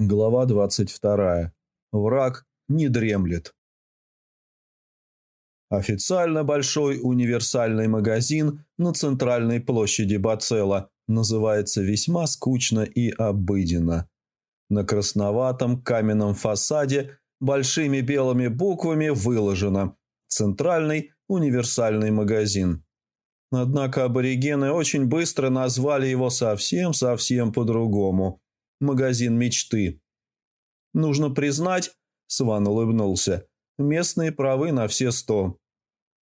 Глава 22. Враг не дремлет. Официально большой универсальный магазин на центральной площади Бацела называется весьма скучно и обыденно. На красноватом каменном фасаде большими белыми буквами выложено «Центральный универсальный магазин». Однако аборигены очень быстро назвали его совсем-совсем по-другому – магазин мечты. Нужно признать, Сван улыбнулся, местные правы на все сто.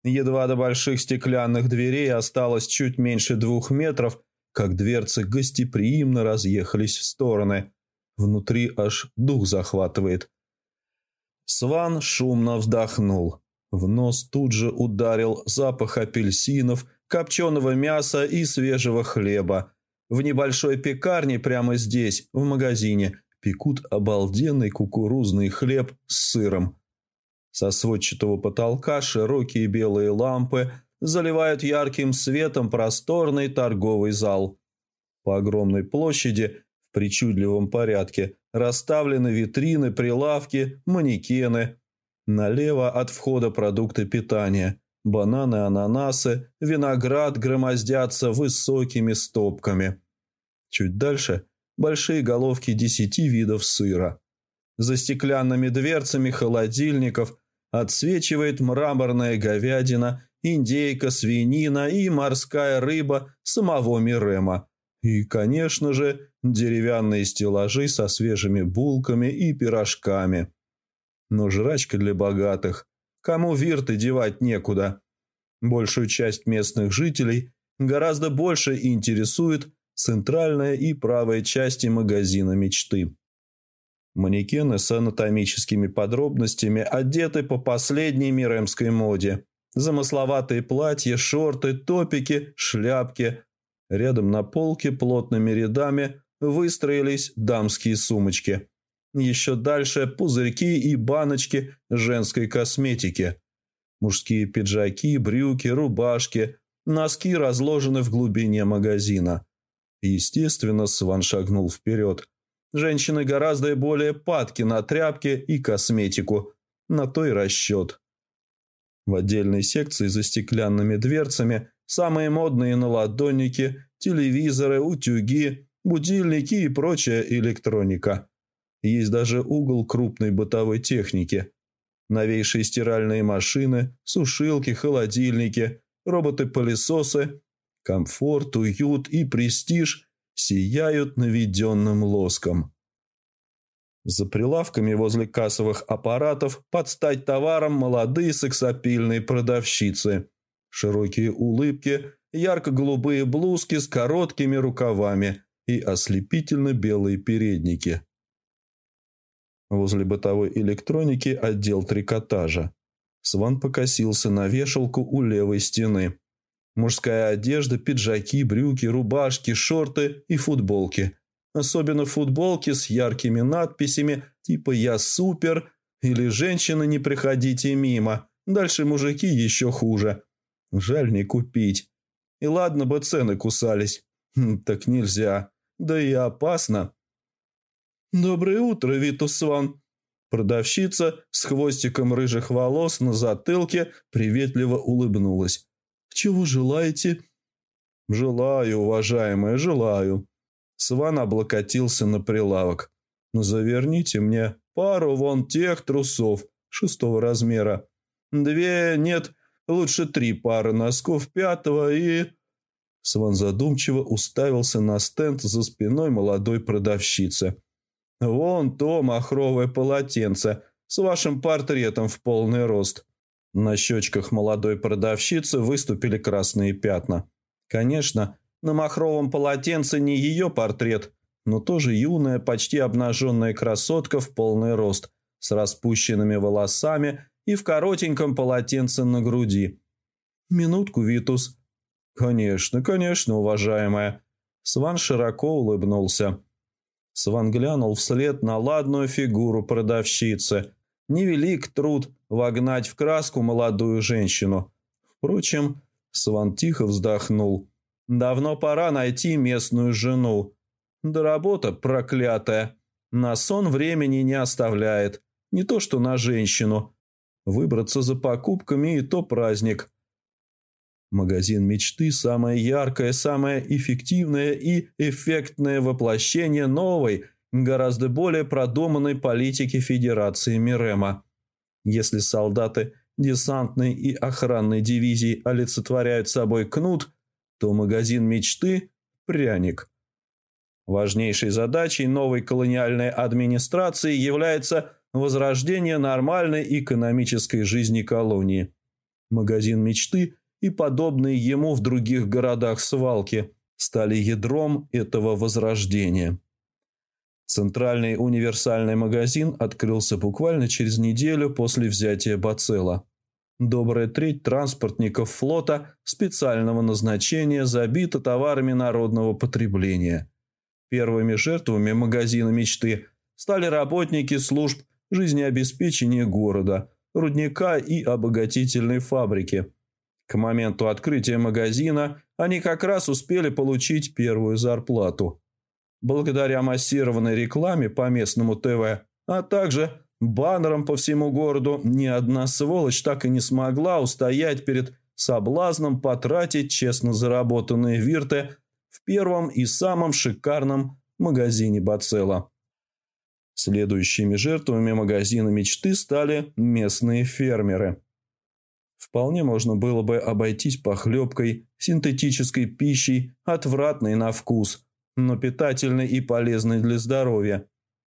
Едва до больших стеклянных дверей осталось чуть меньше двух метров, как дверцы гостеприимно разъехались в стороны. Внутри аж дух захватывает. Сван шумно вздохнул. В нос тут же ударил запах апельсинов, копченого мяса и свежего хлеба, в небольшой пекарне прямо здесь, в магазине, пекут обалденный кукурузный хлеб с сыром. Со сводчатого потолка широкие белые лампы заливают ярким светом просторный торговый зал. По огромной площади в причудливом порядке расставлены витрины, прилавки, манекены. Налево от входа продукты питания – Бананы, ананасы, виноград громоздятся высокими стопками. Чуть дальше – большие головки десяти видов сыра. За стеклянными дверцами холодильников отсвечивает мраморная говядина, индейка, свинина и морская рыба самого Мирема. И, конечно же, деревянные стеллажи со свежими булками и пирожками. Но жрачка для богатых. Кому вирты девать некуда. Большую часть местных жителей гораздо больше интересует центральная и правая части магазина мечты. Манекены с анатомическими подробностями одеты по последней миремской моде. Замысловатые платья, шорты, топики, шляпки. Рядом на полке плотными рядами выстроились дамские сумочки. Еще дальше пузырьки и баночки женской косметики. Мужские пиджаки, брюки, рубашки, носки разложены в глубине магазина. Естественно, Сван шагнул вперед. Женщины гораздо более падки на тряпки и косметику. На то и расчет. В отдельной секции за стеклянными дверцами самые модные наладонники, телевизоры, утюги, будильники и прочая электроника. Есть даже угол крупной бытовой техники. Новейшие стиральные машины, сушилки, холодильники, роботы-пылесосы, комфорт, уют и престиж сияют наведенным лоском. За прилавками возле кассовых аппаратов под стать товаром молодые сексапильные продавщицы. Широкие улыбки, ярко-голубые блузки с короткими рукавами и ослепительно белые передники. Возле бытовой электроники отдел трикотажа. Сван покосился на вешалку у левой стены. Мужская одежда, пиджаки, брюки, рубашки, шорты и футболки. Особенно футболки с яркими надписями типа «Я супер» или «Женщины, не приходите мимо». Дальше мужики еще хуже. Жаль не купить. И ладно бы цены кусались. Хм, так нельзя. Да и опасно. «Доброе утро, Витус Сван!» Продавщица с хвостиком рыжих волос на затылке приветливо улыбнулась. «Чего желаете?» «Желаю, уважаемая, желаю». Сван облокотился на прилавок. «Заверните мне пару вон тех трусов шестого размера. Две, нет, лучше три пары носков пятого и...» Сван задумчиво уставился на стенд за спиной молодой продавщицы. Вон то махровое полотенце с вашим портретом в полный рост. На щечках молодой продавщицы выступили красные пятна. Конечно, на махровом полотенце не ее портрет, но тоже юная, почти обнаженная красотка в полный рост, с распущенными волосами и в коротеньком полотенце на груди. «Минутку, Витус». «Конечно, конечно, уважаемая». Сван широко улыбнулся. Сван глянул вслед на ладную фигуру продавщицы. Невелик труд вогнать в краску молодую женщину. Впрочем, Сван тихо вздохнул. Давно пора найти местную жену. Да работа проклятая. На сон времени не оставляет, не то что на женщину. Выбраться за покупками и то праздник. Магазин мечты – самое яркое, самое эффективное и эффектное воплощение новой, гораздо более продуманной политики Федерации Мирема. Если солдаты десантной и охранной дивизии олицетворяют собой кнут, то магазин мечты – пряник. Важнейшей задачей новой колониальной администрации является возрождение нормальной экономической жизни колонии. Магазин мечты и подобные ему в других городах свалки стали ядром этого возрождения. Центральный универсальный магазин открылся буквально через неделю после взятия Бацела. Добрая треть транспортников флота специального назначения забита товарами народного потребления. Первыми жертвами магазина мечты стали работники служб жизнеобеспечения города, рудника и обогатительной фабрики. К моменту открытия магазина они как раз успели получить первую зарплату. Благодаря массированной рекламе по местному ТВ, а также баннерам по всему городу, ни одна сволочь так и не смогла устоять перед соблазном потратить честно заработанные вирты в первом и самом шикарном магазине Бацела. Следующими жертвами магазина мечты стали местные фермеры. Вполне можно было бы обойтись похлебкой, синтетической пищей, отвратной на вкус, но питательной и полезной для здоровья.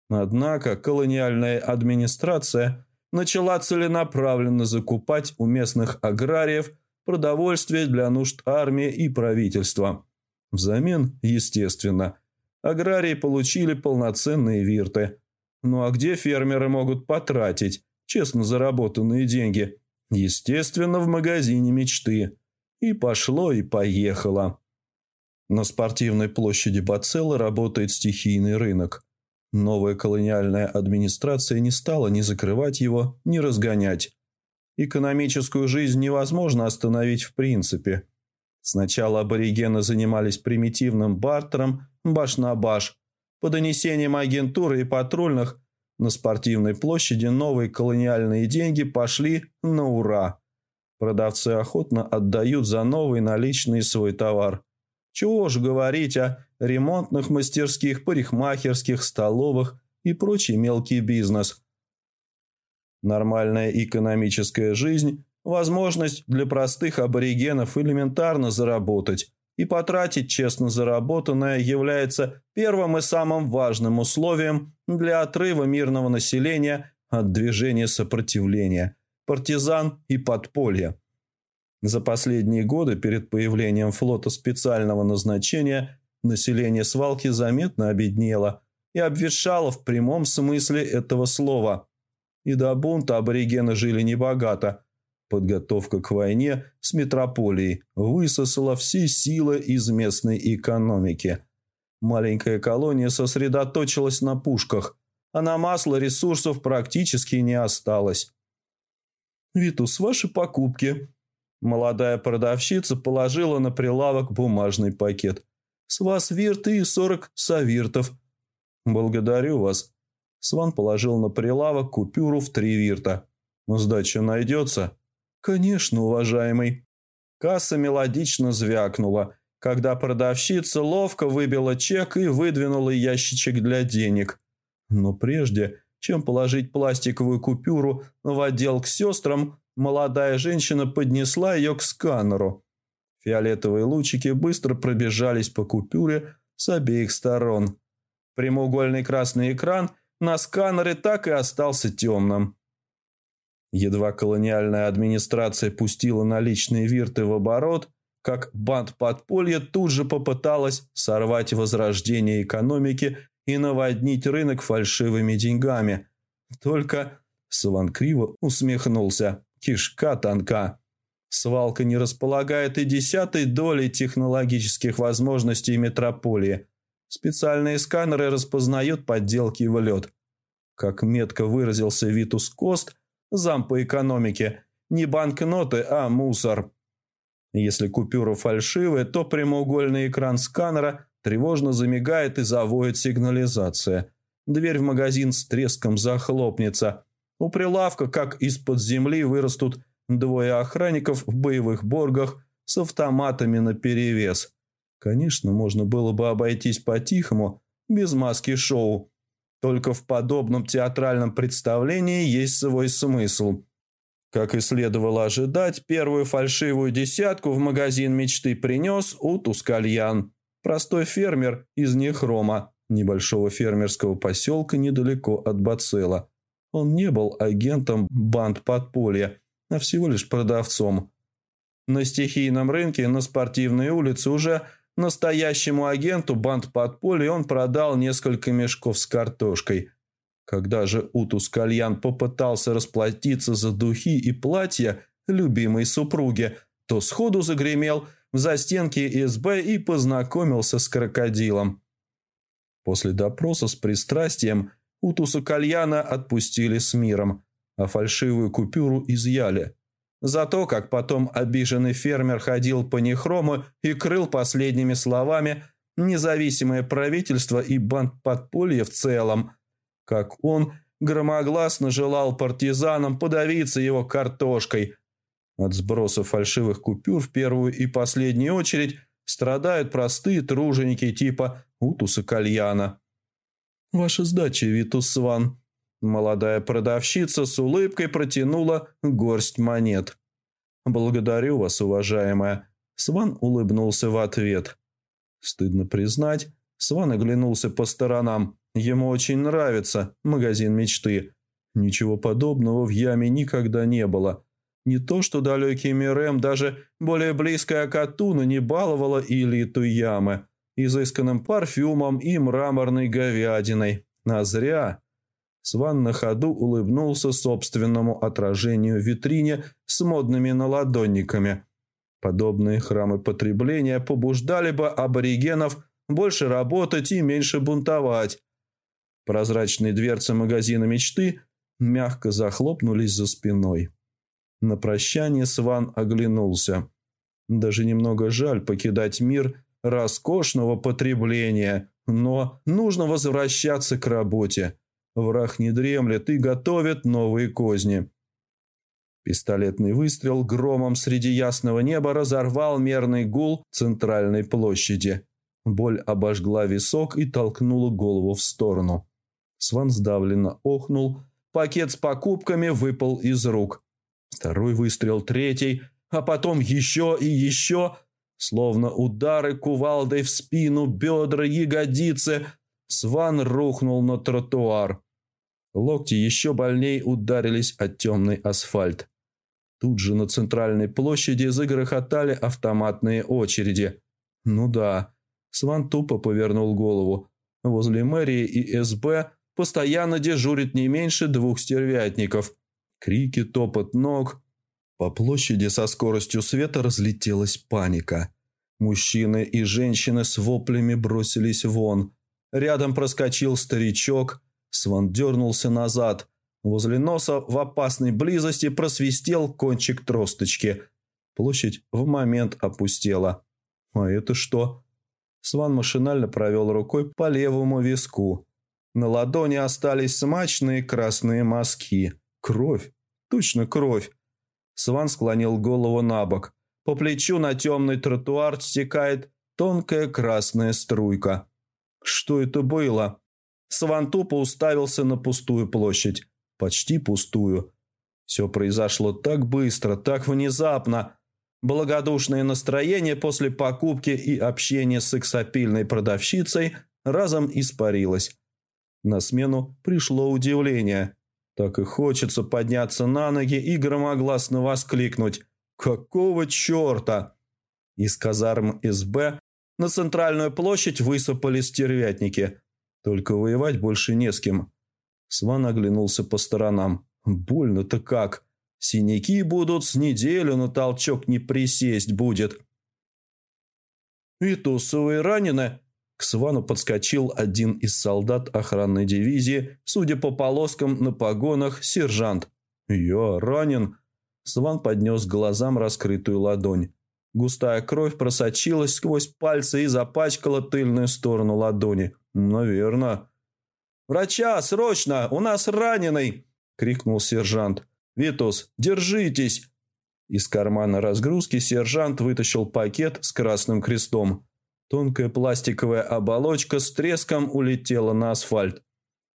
Однако колониальная администрация начала целенаправленно закупать у местных аграриев продовольствие для нужд армии и правительства. Взамен, естественно, аграрии получили полноценные вирты. Ну а где фермеры могут потратить честно заработанные деньги? Естественно, в магазине мечты. И пошло, и поехало. На спортивной площади Бацелла работает стихийный рынок. Новая колониальная администрация не стала ни закрывать его, ни разгонять. Экономическую жизнь невозможно остановить в принципе. Сначала аборигены занимались примитивным бартером баш на баш. По донесениям агентуры и патрульных, на спортивной площади новые колониальные деньги пошли на ура. Продавцы охотно отдают за новый наличный свой товар. Чего ж говорить о ремонтных мастерских, парикмахерских, столовых и прочий мелкий бизнес. Нормальная экономическая жизнь – возможность для простых аборигенов элементарно заработать, и потратить честно заработанное является первым и самым важным условием для отрыва мирного населения от движения сопротивления, партизан и подполья. За последние годы перед появлением флота специального назначения население свалки заметно обеднело и обветшало в прямом смысле этого слова. И до бунта аборигены жили небогато – Подготовка к войне с метрополией высосала все силы из местной экономики. Маленькая колония сосредоточилась на пушках, а на масло ресурсов практически не осталось. «Витус, ваши покупки». Молодая продавщица положила на прилавок бумажный пакет. «С вас вирты и сорок савиртов». «Благодарю вас». Сван положил на прилавок купюру в три вирта. «Сдача найдется?» «Конечно, уважаемый». Касса мелодично звякнула, когда продавщица ловко выбила чек и выдвинула ящичек для денег. Но прежде, чем положить пластиковую купюру в отдел к сестрам, молодая женщина поднесла ее к сканеру. Фиолетовые лучики быстро пробежались по купюре с обеих сторон. Прямоугольный красный экран на сканере так и остался темным. Едва колониальная администрация пустила наличные вирты в оборот, как банд подполья тут же попыталась сорвать возрождение экономики и наводнить рынок фальшивыми деньгами. Только Сван криво усмехнулся. Кишка тонка. Свалка не располагает и десятой долей технологических возможностей метрополии. Специальные сканеры распознают подделки в лед. Как метко выразился Витус Кост – зам по экономике. Не банкноты, а мусор. Если купюра фальшивая, то прямоугольный экран сканера тревожно замигает и завоет сигнализация. дверь в магазин с треском захлопнется. У прилавка, как из-под земли, вырастут двое охранников в боевых боргах с автоматами наперевес. Конечно, можно было бы обойтись по-тихому, без маски шоу. Только в подобном театральном представлении есть свой смысл. Как и следовало ожидать, первую фальшивую десятку в магазин мечты принес Утус Кальян, простой фермер из Нехрома, небольшого фермерского поселка недалеко от Бацела. Он не был агентом банд подполья, а всего лишь продавцом. На стихийном рынке на спортивной улице уже настоящему агенту банд подполья он продал несколько мешков с картошкой – когда же Утус Кальян попытался расплатиться за духи и платья любимой супруги, то сходу загремел в застенки СБ и познакомился с крокодилом. После допроса с пристрастием Утуса Кальяна отпустили с миром, а фальшивую купюру изъяли. Зато, как потом обиженный фермер ходил по нехрому и крыл последними словами независимое правительство и банк подполья в целом – как он громогласно желал партизанам подавиться его картошкой. От сброса фальшивых купюр в первую и последнюю очередь страдают простые труженики типа Утуса Кальяна. «Ваша сдача, Витус Сван». Молодая продавщица с улыбкой протянула горсть монет. «Благодарю вас, уважаемая». Сван улыбнулся в ответ. Стыдно признать, Сван оглянулся по сторонам. Ему очень нравится магазин мечты. Ничего подобного в яме никогда не было. Не то, что далекий Мирем, даже более близкая Акатуна не баловала элиту ямы изысканным парфюмом и мраморной говядиной. А зря. Сван на ходу улыбнулся собственному отражению в витрине с модными наладонниками. Подобные храмы потребления побуждали бы аборигенов больше работать и меньше бунтовать. Прозрачные дверцы магазина мечты мягко захлопнулись за спиной. На прощание Сван оглянулся. Даже немного жаль покидать мир роскошного потребления, но нужно возвращаться к работе. Враг не дремлет и готовит новые козни. Пистолетный выстрел громом среди ясного неба разорвал мерный гул центральной площади. Боль обожгла висок и толкнула голову в сторону. Сван сдавленно охнул. Пакет с покупками выпал из рук. Второй выстрел, третий, а потом еще и еще. Словно удары кувалдой в спину, бедра, ягодицы. Сван рухнул на тротуар. Локти еще больней ударились от темный асфальт. Тут же на центральной площади загрохотали автоматные очереди. Ну да, Сван тупо повернул голову. Возле мэрии и СБ постоянно дежурит не меньше двух стервятников. Крики, топот ног. По площади со скоростью света разлетелась паника. Мужчины и женщины с воплями бросились вон. Рядом проскочил старичок. Сван дернулся назад. Возле носа в опасной близости просвистел кончик тросточки. Площадь в момент опустела. «А это что?» Сван машинально провел рукой по левому виску. На ладони остались смачные красные мазки. Кровь. Точно кровь. Сван склонил голову на бок. По плечу на темный тротуар стекает тонкая красная струйка. Что это было? Сван тупо уставился на пустую площадь. Почти пустую. Все произошло так быстро, так внезапно. Благодушное настроение после покупки и общения с сексапильной продавщицей разом испарилось. На смену пришло удивление. Так и хочется подняться на ноги и громогласно воскликнуть «Какого черта?!» Из казарм СБ на центральную площадь высыпали стервятники. Только воевать больше не с кем. Сван оглянулся по сторонам. «Больно-то как! Синяки будут с неделю, но толчок не присесть будет!» «И тусовые ранены?» К Свану подскочил один из солдат охранной дивизии, судя по полоскам на погонах, сержант. «Я ранен». Сван поднес глазам раскрытую ладонь. Густая кровь просочилась сквозь пальцы и запачкала тыльную сторону ладони. «Наверно». «Врача, срочно! У нас раненый!» – крикнул сержант. «Витус, держитесь!» Из кармана разгрузки сержант вытащил пакет с красным крестом. Тонкая пластиковая оболочка с треском улетела на асфальт.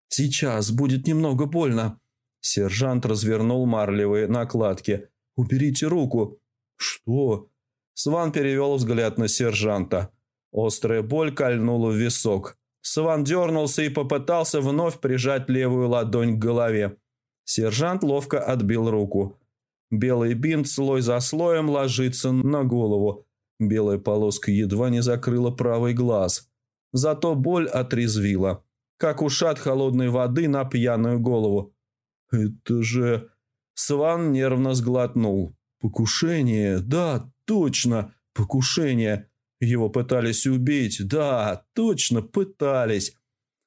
«Сейчас будет немного больно». Сержант развернул марлевые накладки. «Уберите руку». «Что?» Сван перевел взгляд на сержанта. Острая боль кольнула в висок. Сван дернулся и попытался вновь прижать левую ладонь к голове. Сержант ловко отбил руку. Белый бинт слой за слоем ложится на голову. Белая полоска едва не закрыла правый глаз. Зато боль отрезвила, как ушат холодной воды на пьяную голову. «Это же...» Сван нервно сглотнул. «Покушение, да, точно, покушение. Его пытались убить, да, точно, пытались».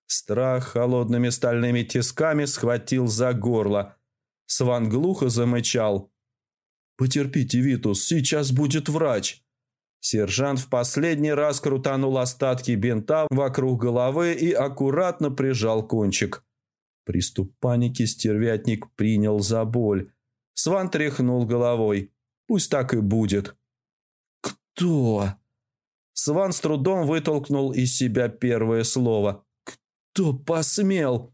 Страх холодными стальными тисками схватил за горло. Сван глухо замычал. «Потерпите, Витус, сейчас будет врач». Сержант в последний раз крутанул остатки бинта вокруг головы и аккуратно прижал кончик. Приступ паники стервятник принял за боль. Сван тряхнул головой. «Пусть так и будет». «Кто?» Сван с трудом вытолкнул из себя первое слово. «Кто посмел?»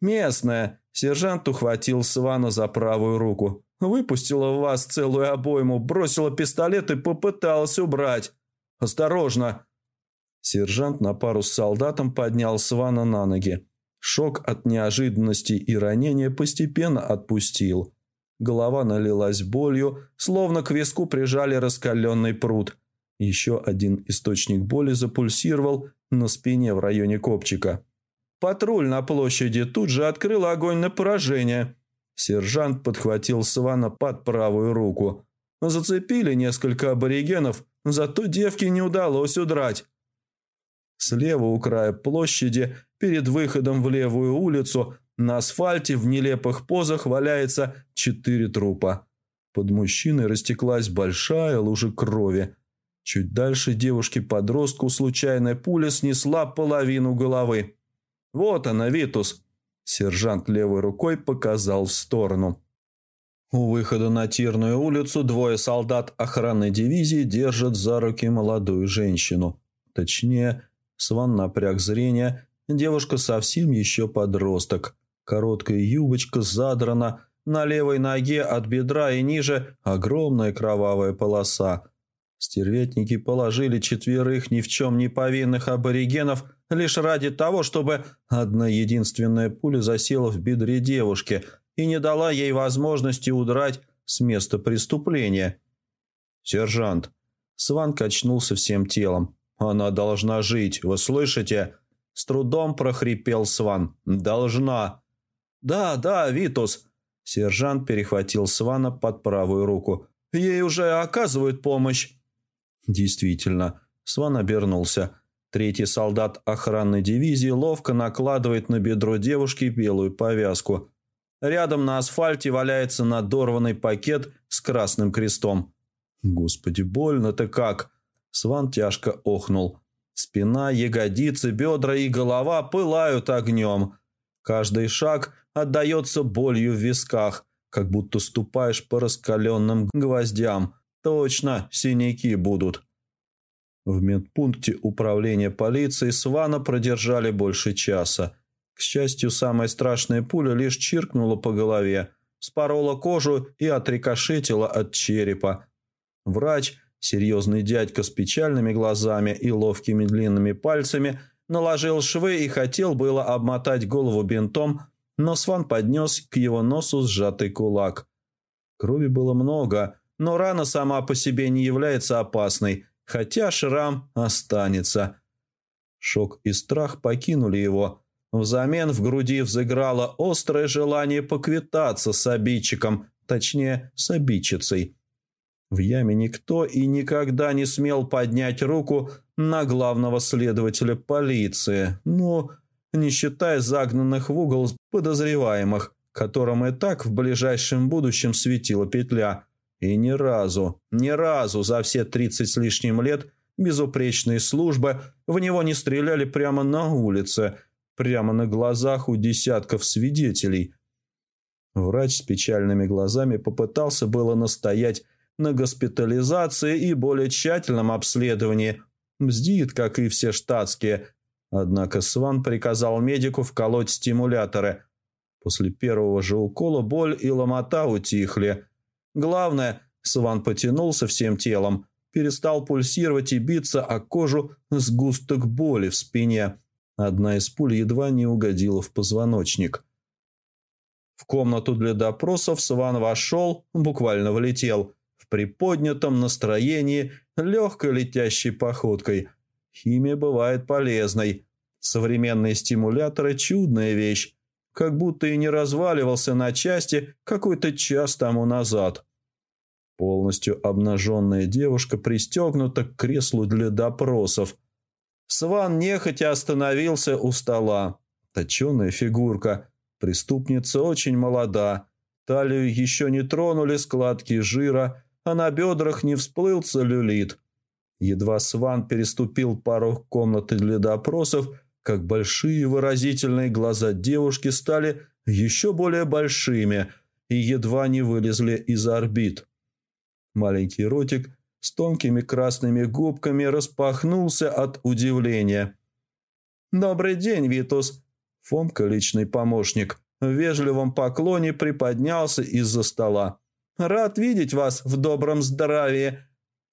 «Местная!» Сержант ухватил Свана за правую руку. «Выпустила в вас целую обойму, бросила пистолет и попыталась убрать. Осторожно!» Сержант на пару с солдатом поднял Свана на ноги. Шок от неожиданности и ранения постепенно отпустил. Голова налилась болью, словно к виску прижали раскаленный пруд. Еще один источник боли запульсировал на спине в районе копчика. Патруль на площади тут же открыл огонь на поражение. Сержант подхватил Свана под правую руку. Зацепили несколько аборигенов, зато девке не удалось удрать. Слева у края площади, перед выходом в левую улицу, на асфальте в нелепых позах валяется четыре трупа. Под мужчиной растеклась большая лужа крови. Чуть дальше девушке-подростку случайная пуля снесла половину головы. «Вот она, Витус!» Сержант левой рукой показал в сторону. У выхода на Тирную улицу двое солдат охранной дивизии держат за руки молодую женщину. Точнее, Сван напряг зрение, девушка совсем еще подросток. Короткая юбочка задрана, на левой ноге от бедра и ниже огромная кровавая полоса. Стерветники положили четверых ни в чем не повинных аборигенов – лишь ради того, чтобы одна единственная пуля засела в бедре девушки и не дала ей возможности удрать с места преступления. «Сержант!» Сван качнулся всем телом. «Она должна жить, вы слышите?» С трудом прохрипел Сван. «Должна!» «Да, да, Витус!» Сержант перехватил Свана под правую руку. «Ей уже оказывают помощь!» Действительно, Сван обернулся. Третий солдат охранной дивизии ловко накладывает на бедро девушки белую повязку. Рядом на асфальте валяется надорванный пакет с красным крестом. «Господи, больно-то как!» Сван тяжко охнул. Спина, ягодицы, бедра и голова пылают огнем. Каждый шаг отдается болью в висках, как будто ступаешь по раскаленным гвоздям. Точно, синяки будут. В медпункте управления полиции Свана продержали больше часа. К счастью, самая страшная пуля лишь чиркнула по голове, спорола кожу и отрикошетила от черепа. Врач, серьезный дядька с печальными глазами и ловкими длинными пальцами, наложил швы и хотел было обмотать голову бинтом, но Сван поднес к его носу сжатый кулак. Крови было много, но рана сама по себе не является опасной – хотя шрам останется. Шок и страх покинули его. Взамен в груди взыграло острое желание поквитаться с обидчиком, точнее, с обидчицей. В яме никто и никогда не смел поднять руку на главного следователя полиции, ну, не считая загнанных в угол подозреваемых, которым и так в ближайшем будущем светила петля – и ни разу, ни разу за все тридцать с лишним лет безупречной службы в него не стреляли прямо на улице, прямо на глазах у десятков свидетелей. Врач с печальными глазами попытался было настоять на госпитализации и более тщательном обследовании. Бздит, как и все штатские. Однако Сван приказал медику вколоть стимуляторы. После первого же укола боль и ломота утихли. Главное, Сван потянулся всем телом, перестал пульсировать и биться о кожу сгусток боли в спине. Одна из пуль едва не угодила в позвоночник. В комнату для допросов Сван вошел, буквально влетел, в приподнятом настроении, легкой летящей походкой. Химия бывает полезной. Современные стимуляторы – чудная вещь. Как будто и не разваливался на части какой-то час тому назад. Полностью обнаженная девушка пристегнута к креслу для допросов. Сван нехотя остановился у стола. Точеная фигурка. Преступница очень молода. Талию еще не тронули складки жира, а на бедрах не всплыл целлюлит. Едва Сван переступил пару комнаты для допросов, как большие выразительные глаза девушки стали еще более большими и едва не вылезли из орбит. Маленький ротик с тонкими красными губками распахнулся от удивления. «Добрый день, Витус!» Фомка, личный помощник, в вежливом поклоне приподнялся из-за стола. «Рад видеть вас в добром здравии!»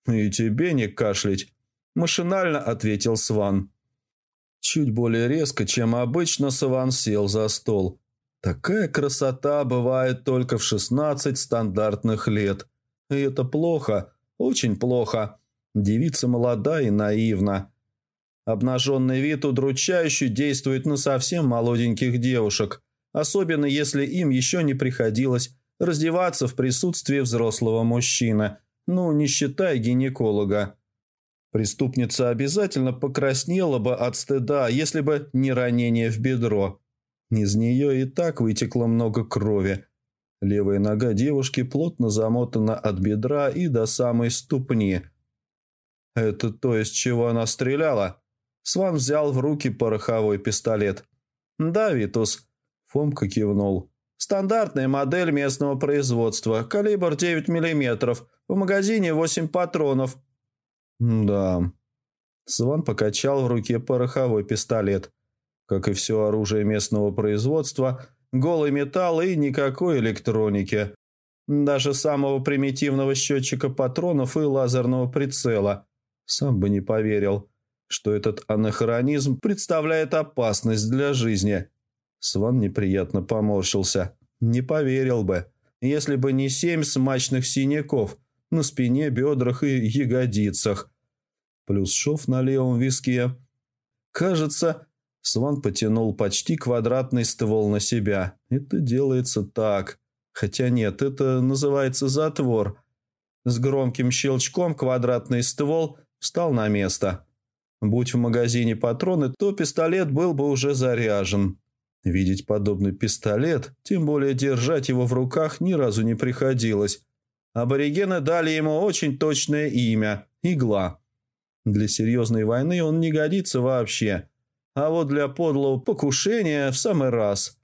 «И тебе не кашлять!» – машинально ответил Сван. Чуть более резко, чем обычно, Сван сел за стол. Такая красота бывает только в шестнадцать стандартных лет – и это плохо, очень плохо. Девица молода и наивна. Обнаженный вид удручающе действует на совсем молоденьких девушек, особенно если им еще не приходилось раздеваться в присутствии взрослого мужчины, ну, не считая гинеколога. Преступница обязательно покраснела бы от стыда, если бы не ранение в бедро. Из нее и так вытекло много крови, Левая нога девушки плотно замотана от бедра и до самой ступни. «Это то, из чего она стреляла?» Сван взял в руки пороховой пистолет. «Да, Витус», — Фомка кивнул. «Стандартная модель местного производства, калибр 9 мм, в магазине 8 патронов». «Да». Сван покачал в руке пороховой пистолет. Как и все оружие местного производства, голый металл и никакой электроники. Даже самого примитивного счетчика патронов и лазерного прицела. Сам бы не поверил, что этот анахронизм представляет опасность для жизни. Сван неприятно поморщился. Не поверил бы, если бы не семь смачных синяков на спине, бедрах и ягодицах. Плюс шов на левом виске. Кажется, Сван потянул почти квадратный ствол на себя. Это делается так. Хотя нет, это называется затвор. С громким щелчком квадратный ствол встал на место. Будь в магазине патроны, то пистолет был бы уже заряжен. Видеть подобный пистолет, тем более держать его в руках, ни разу не приходилось. Аборигены дали ему очень точное имя – Игла. Для серьезной войны он не годится вообще – а вот для подлого покушения в самый раз.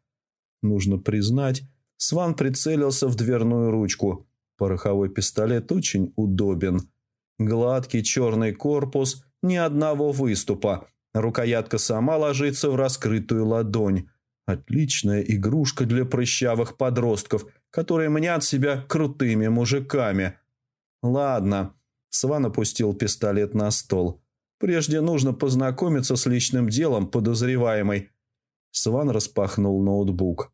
Нужно признать, Сван прицелился в дверную ручку. Пороховой пистолет очень удобен. Гладкий черный корпус, ни одного выступа. Рукоятка сама ложится в раскрытую ладонь. Отличная игрушка для прыщавых подростков, которые мнят себя крутыми мужиками. Ладно. Сван опустил пистолет на стол. Прежде нужно познакомиться с личным делом подозреваемой. Сван распахнул ноутбук.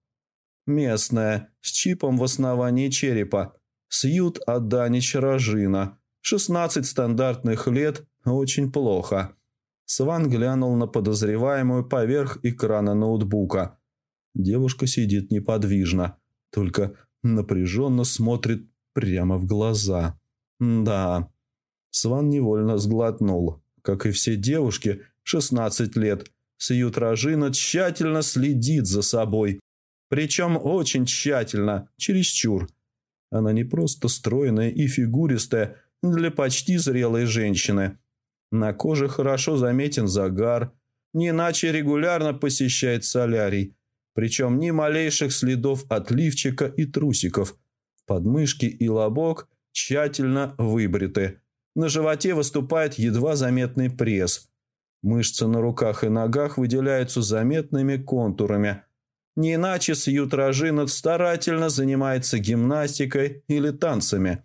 Местная, с чипом в основании черепа. Сьют Аданич Рожина. 16 стандартных лет, очень плохо. Сван глянул на подозреваемую поверх экрана ноутбука. Девушка сидит неподвижно, только напряженно смотрит прямо в глаза. Да. Сван невольно сглотнул. Как и все девушки, 16 лет, Сьют Рожина тщательно следит за собой. Причем очень тщательно, чересчур. Она не просто стройная и фигуристая для почти зрелой женщины. На коже хорошо заметен загар, не иначе регулярно посещает солярий. Причем ни малейших следов от лифчика и трусиков. Подмышки и лобок тщательно выбриты. На животе выступает едва заметный пресс. Мышцы на руках и ногах выделяются заметными контурами. Не иначе Сьют Рожинов старательно занимается гимнастикой или танцами.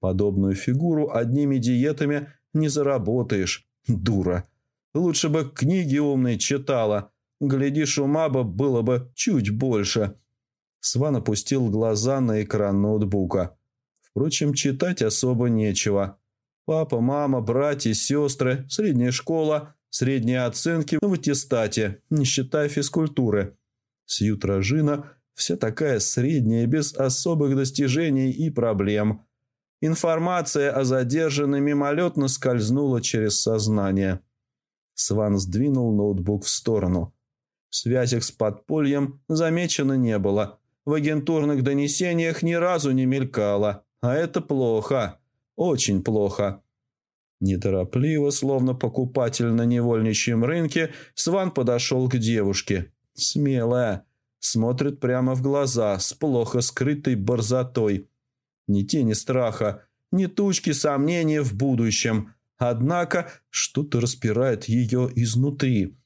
Подобную фигуру одними диетами не заработаешь, дура. Лучше бы книги умные читала. Глядишь, ума бы было бы чуть больше. Сван опустил глаза на экран ноутбука. Впрочем, читать особо нечего. Папа, мама, братья, сестры, средняя школа, средние оценки в аттестате, не считая физкультуры. Сьют Рожина вся такая средняя, без особых достижений и проблем. Информация о задержанной мимолетно скользнула через сознание. Сван сдвинул ноутбук в сторону. В связях с подпольем замечено не было. В агентурных донесениях ни разу не мелькало. А это плохо. Очень плохо. Неторопливо, словно покупатель на невольничьем рынке, Сван подошел к девушке. Смелая. Смотрит прямо в глаза, с плохо скрытой борзотой. Ни тени страха, ни тучки сомнений в будущем. Однако что-то распирает ее изнутри.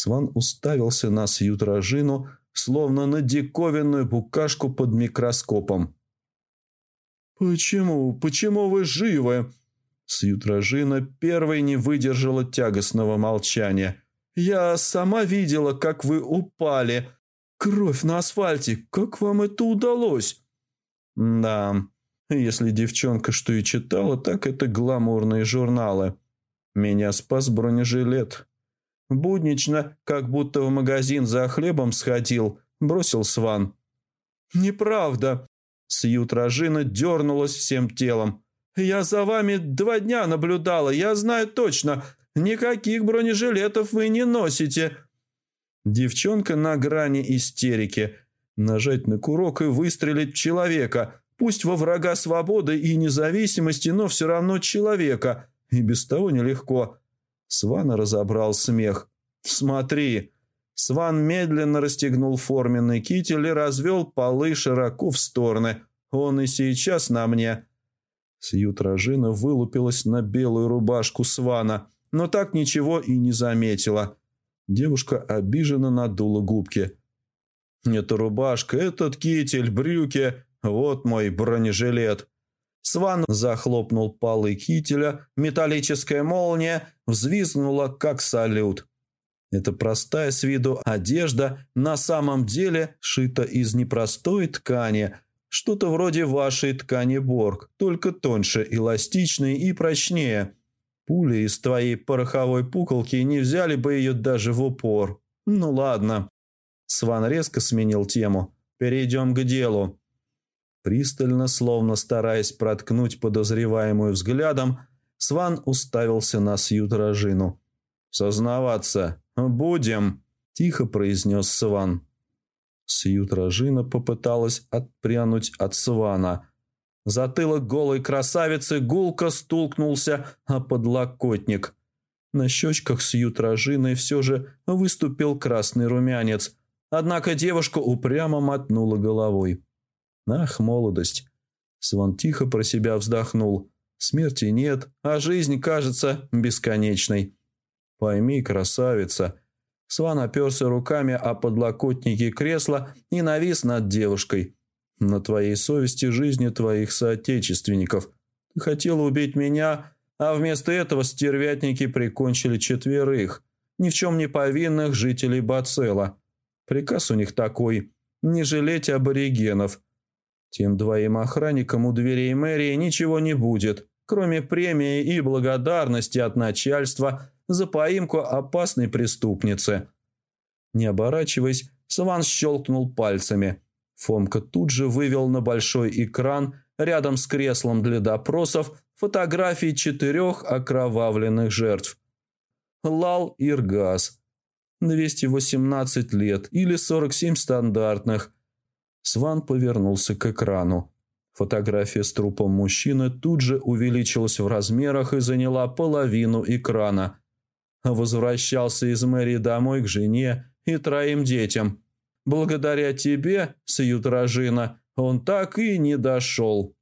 Сван уставился на сьютражину, словно на диковинную букашку под микроскопом. «Почему? Почему вы живы?» Сьютражина первой не выдержала тягостного молчания. «Я сама видела, как вы упали. Кровь на асфальте. Как вам это удалось?» «Да, если девчонка что и читала, так это гламурные журналы. Меня спас бронежилет. Буднично, как будто в магазин за хлебом сходил, бросил Сван. «Неправда!» Сьют Рожина дернулась всем телом. «Я за вами два дня наблюдала, я знаю точно. Никаких бронежилетов вы не носите». Девчонка на грани истерики. Нажать на курок и выстрелить в человека. Пусть во врага свободы и независимости, но все равно человека. И без того нелегко. Свана разобрал смех. «Смотри!» Сван медленно расстегнул форменный китель и развел полы широко в стороны. «Он и сейчас на мне». Сьют Рожина вылупилась на белую рубашку Свана, но так ничего и не заметила. Девушка обиженно надула губки. «Это рубашка, этот китель, брюки, вот мой бронежилет». Сван захлопнул полы кителя, металлическая молния взвизгнула, как салют. Эта простая с виду одежда на самом деле шита из непростой ткани, что-то вроде вашей ткани Борг, только тоньше, эластичной и прочнее. Пули из твоей пороховой пуколки не взяли бы ее даже в упор. Ну ладно. Сван резко сменил тему. Перейдем к делу. Пристально, словно стараясь проткнуть подозреваемую взглядом, Сван уставился на Сьюдражину. «Сознаваться будем», – тихо произнес Сван. Сьюдражина попыталась отпрянуть от Свана. Затылок голой красавицы гулко стулкнулся о подлокотник. На щечках Сьютражиной все же выступил красный румянец, однако девушка упрямо мотнула головой. Ах, молодость! Сван тихо про себя вздохнул. Смерти нет, а жизнь кажется бесконечной. Пойми, красавица. Сван оперся руками о подлокотники кресла и навис над девушкой. На твоей совести жизни твоих соотечественников. Ты хотела убить меня, а вместо этого стервятники прикончили четверых, ни в чем не повинных жителей Бацела. Приказ у них такой – не жалеть аборигенов – тем двоим охранникам у дверей мэрии ничего не будет, кроме премии и благодарности от начальства за поимку опасной преступницы. Не оборачиваясь, Сван щелкнул пальцами. Фомка тут же вывел на большой экран рядом с креслом для допросов фотографии четырех окровавленных жертв. Лал Иргаз. 218 лет или 47 стандартных – Сван повернулся к экрану. Фотография с трупом мужчины тут же увеличилась в размерах и заняла половину экрана. Возвращался из мэрии домой к жене и троим детям. Благодаря тебе, Сьют Рожина, он так и не дошел.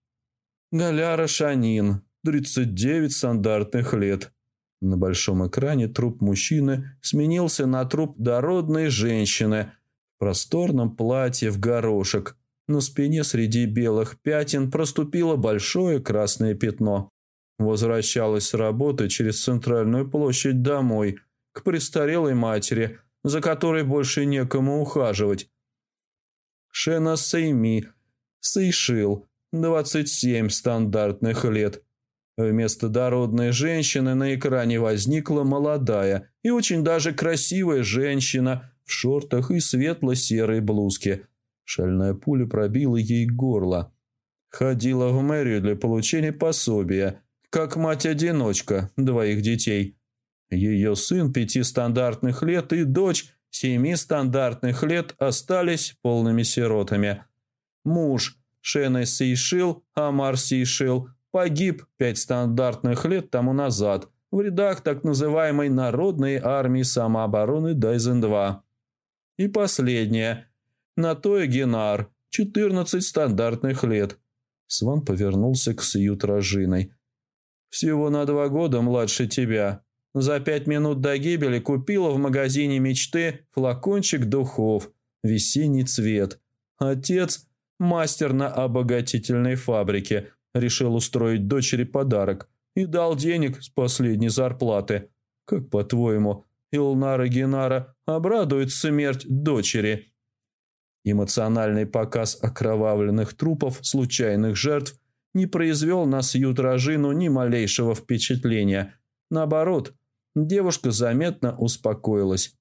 Галяра Шанин, 39 стандартных лет. На большом экране труп мужчины сменился на труп дородной женщины просторном платье в горошек. На спине среди белых пятен проступило большое красное пятно. Возвращалась с работы через центральную площадь домой, к престарелой матери, за которой больше некому ухаживать. Шена Сейми, Сейшил, 27 стандартных лет. Вместо дородной женщины на экране возникла молодая и очень даже красивая женщина в шортах и светло-серой блузке. Шальная пуля пробила ей горло. Ходила в мэрию для получения пособия, как мать-одиночка двоих детей. Ее сын пяти стандартных лет и дочь семи стандартных лет остались полными сиротами. Муж Шенес Сейшил, Амар Сейшил, погиб пять стандартных лет тому назад в рядах так называемой Народной армии самообороны Дайзен-2. И последнее. Натой Генар, 14 стандартных лет. Сван повернулся к Сьют Рожиной. «Всего на два года младше тебя. За пять минут до гибели купила в магазине мечты флакончик духов, весенний цвет. Отец – мастер на обогатительной фабрике, решил устроить дочери подарок и дал денег с последней зарплаты. Как по-твоему, Илнара Генара обрадует смерть дочери?» Эмоциональный показ окровавленных трупов случайных жертв не произвел на Рожину ни малейшего впечатления. Наоборот – Девушка заметно успокоилась.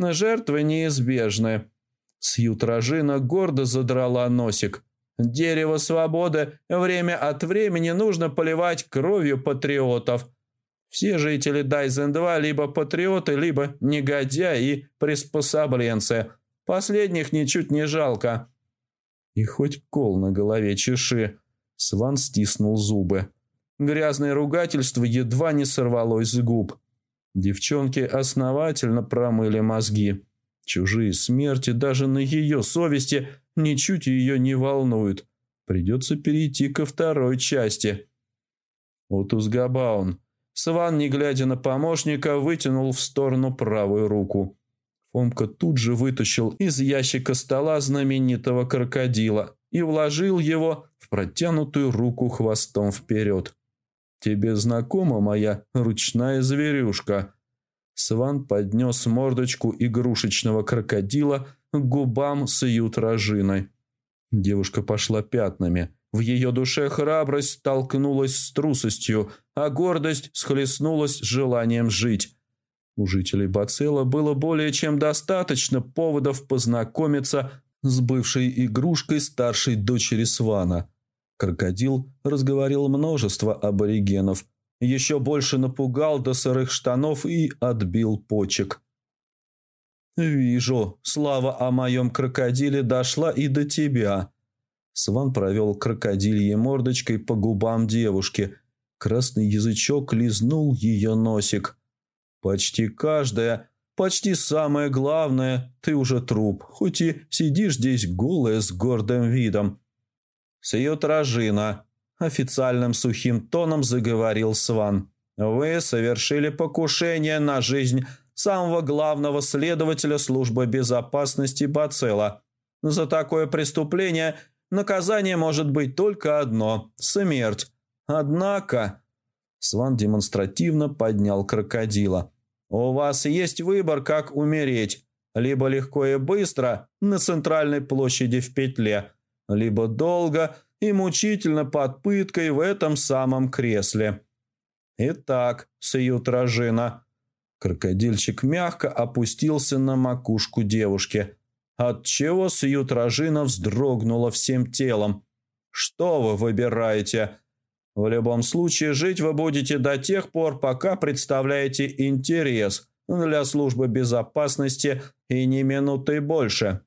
Жертвы неизбежны. Сьютражина гордо задрала носик. Дерево свободы время от времени нужно поливать кровью патриотов. Все жители Дайзен-2 либо патриоты, либо негодяи и приспособленцы. Последних ничуть не жалко. И хоть кол на голове чеши. Сван стиснул зубы. Грязное ругательство едва не сорвалось с губ. Девчонки основательно промыли мозги. Чужие смерти даже на ее совести ничуть ее не волнуют. Придется перейти ко второй части. Отус Габаун. Сван, не глядя на помощника, вытянул в сторону правую руку. Фомка тут же вытащил из ящика стола знаменитого крокодила и вложил его в протянутую руку хвостом вперед. «Тебе знакома моя ручная зверюшка?» Сван поднес мордочку игрушечного крокодила к губам с ютражиной. Девушка пошла пятнами. В ее душе храбрость столкнулась с трусостью, а гордость схлестнулась с желанием жить. У жителей Бацела было более чем достаточно поводов познакомиться с бывшей игрушкой старшей дочери Свана – Крокодил разговорил множество аборигенов, еще больше напугал до сырых штанов и отбил почек. «Вижу, слава о моем крокодиле дошла и до тебя». Сван провел крокодильей мордочкой по губам девушки. Красный язычок лизнул ее носик. «Почти каждая, почти самое главное, ты уже труп, хоть и сидишь здесь голая с гордым видом. «Сьют Рожина», – официальным сухим тоном заговорил Сван. «Вы совершили покушение на жизнь самого главного следователя службы безопасности Бацела. За такое преступление наказание может быть только одно – смерть. Однако...» Сван демонстративно поднял крокодила. «У вас есть выбор, как умереть. Либо легко и быстро на центральной площади в петле – либо долго и мучительно под пыткой в этом самом кресле. Итак, Сьют Рожина. Крокодильчик мягко опустился на макушку девушки, отчего Сьют Рожина вздрогнула всем телом. «Что вы выбираете?» В любом случае, жить вы будете до тех пор, пока представляете интерес для службы безопасности и ни минуты больше.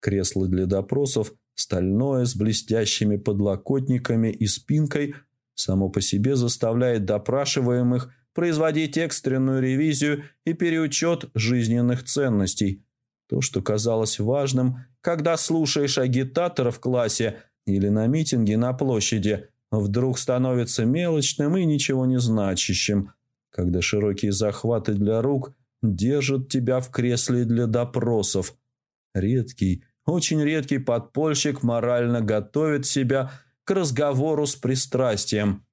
Кресло для допросов Стальное с блестящими подлокотниками и спинкой само по себе заставляет допрашиваемых производить экстренную ревизию и переучет жизненных ценностей. То, что казалось важным, когда слушаешь агитатора в классе или на митинге на площади, вдруг становится мелочным и ничего не значащим, когда широкие захваты для рук держат тебя в кресле для допросов. Редкий, очень редкий подпольщик морально готовит себя к разговору с пристрастием.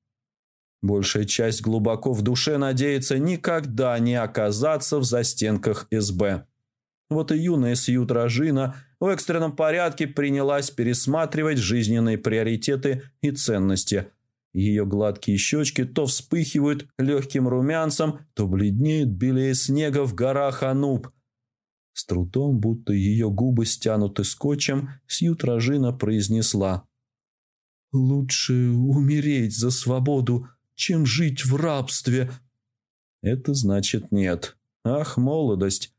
Большая часть глубоко в душе надеется никогда не оказаться в застенках СБ. Вот и юная Сьют Рожина в экстренном порядке принялась пересматривать жизненные приоритеты и ценности. Ее гладкие щечки то вспыхивают легким румянцем, то бледнеют белее снега в горах Ануб. С трудом, будто ее губы стянуты скотчем, Сьют Рожина произнесла. «Лучше умереть за свободу, чем жить в рабстве». «Это значит нет. Ах, молодость!»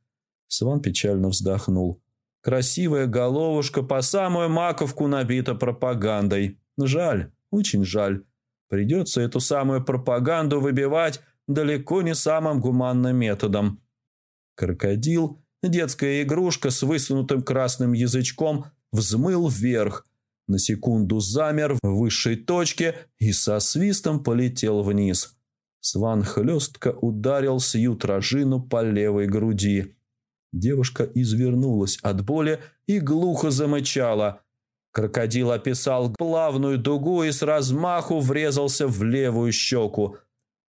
Сван печально вздохнул. Красивая головушка по самую маковку набита пропагандой. Жаль, очень жаль. Придется эту самую пропаганду выбивать далеко не самым гуманным методом. Крокодил, детская игрушка с высунутым красным язычком, взмыл вверх, на секунду замер в высшей точке и со свистом полетел вниз. Сван хлестко ударил Сью Тражину по левой груди. Девушка извернулась от боли и глухо замычала. Крокодил описал плавную дугу и с размаху врезался в левую щеку.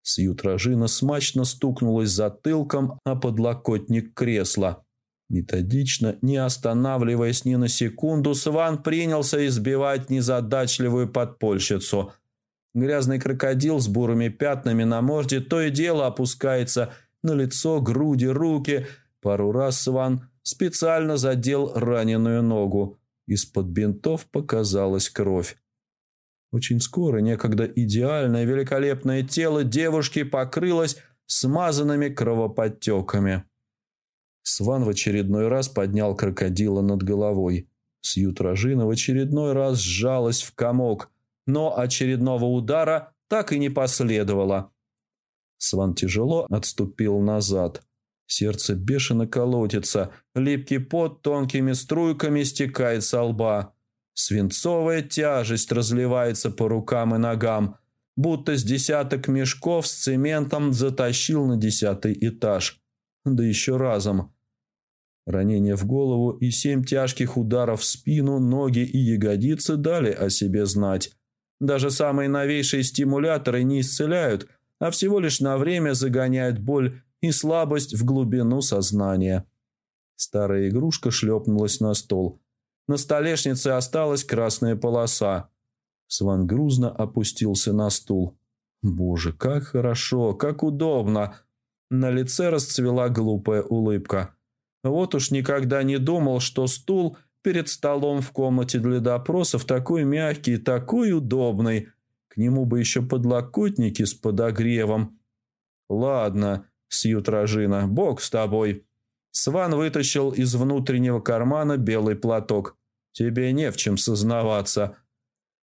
Сьютражина смачно стукнулась затылком о подлокотник кресла. Методично, не останавливаясь ни на секунду, Сван принялся избивать незадачливую подпольщицу. Грязный крокодил с бурыми пятнами на морде то и дело опускается на лицо, груди, руки – Пару раз Сван специально задел раненую ногу. Из-под бинтов показалась кровь. Очень скоро некогда идеальное великолепное тело девушки покрылось смазанными кровоподтеками. Сван в очередной раз поднял крокодила над головой. Сьютражина в очередной раз сжалась в комок, но очередного удара так и не последовало. Сван тяжело отступил назад – Сердце бешено колотится, липкий пот тонкими струйками стекает со лба. Свинцовая тяжесть разливается по рукам и ногам, будто с десяток мешков с цементом затащил на десятый этаж. Да еще разом. Ранение в голову и семь тяжких ударов в спину, ноги и ягодицы дали о себе знать. Даже самые новейшие стимуляторы не исцеляют, а всего лишь на время загоняют боль и слабость в глубину сознания. Старая игрушка шлепнулась на стол. На столешнице осталась красная полоса. Сван грузно опустился на стул. «Боже, как хорошо, как удобно!» На лице расцвела глупая улыбка. Вот уж никогда не думал, что стул перед столом в комнате для допросов такой мягкий, такой удобный. К нему бы еще подлокотники с подогревом. «Ладно, Сьютражина, бог с тобой. Сван вытащил из внутреннего кармана белый платок. Тебе не в чем сознаваться.